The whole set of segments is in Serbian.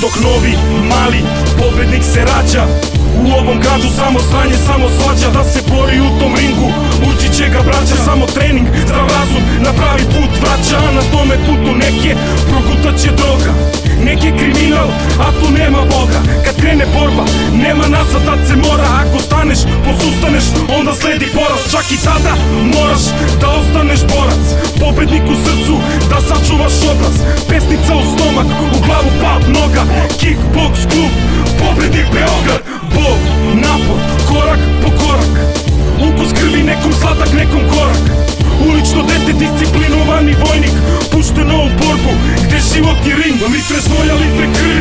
dok novi, mali, pobednik se rađa. U ovom gradu samo sranje, samo svađa. Da se bori u tom ringu, ući će ga braća. Samo trening, zdrav razum, na pravi put vraća. A na tome putu neke progutat će droga. Neki kriminal, a tu nema Boga. Kad krene borba, nema nazad, tad se mora. Ako staneš, Klub, pobednik Beograd Bog, napor, korak po korak. Ukus krvi, nekom sladak, nekom korak. Ulično dete, disciplinovani vojnik Pušteno u borbu, gde život je ring Litre znoja, litre krvi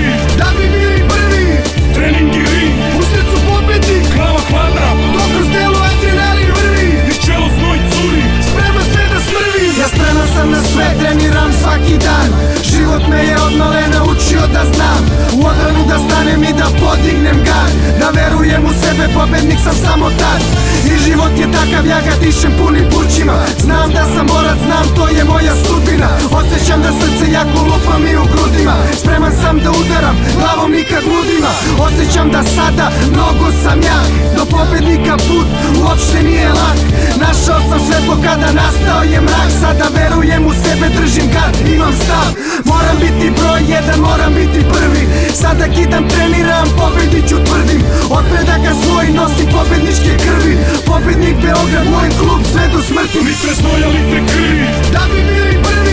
sebe, pobednik sam samo tad. I život je takav, ja ga dišem punim plućima. Znam da sam borac, znam to je moja sudbina. Osjećam da srce jako lupam i u grudima. Spreman sam da udaram, glavom nikad ludima. Osjećam da sada mnogo sam jak Do pobednika put uopšte nije lak. Našao sam svetlo kada nastao je mrak. Sada verujem u sebe, držim gard, imam stav. Moram biti broj jedan, moram biti prvi. Sada kidam, Дека свој носи победнички крви. Победник Београд, мој клуб, све до смрти Ми през ноја, ми крви Да би били први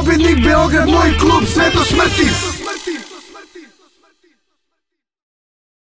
Pobednik Beograd, moj klub, sve do smrti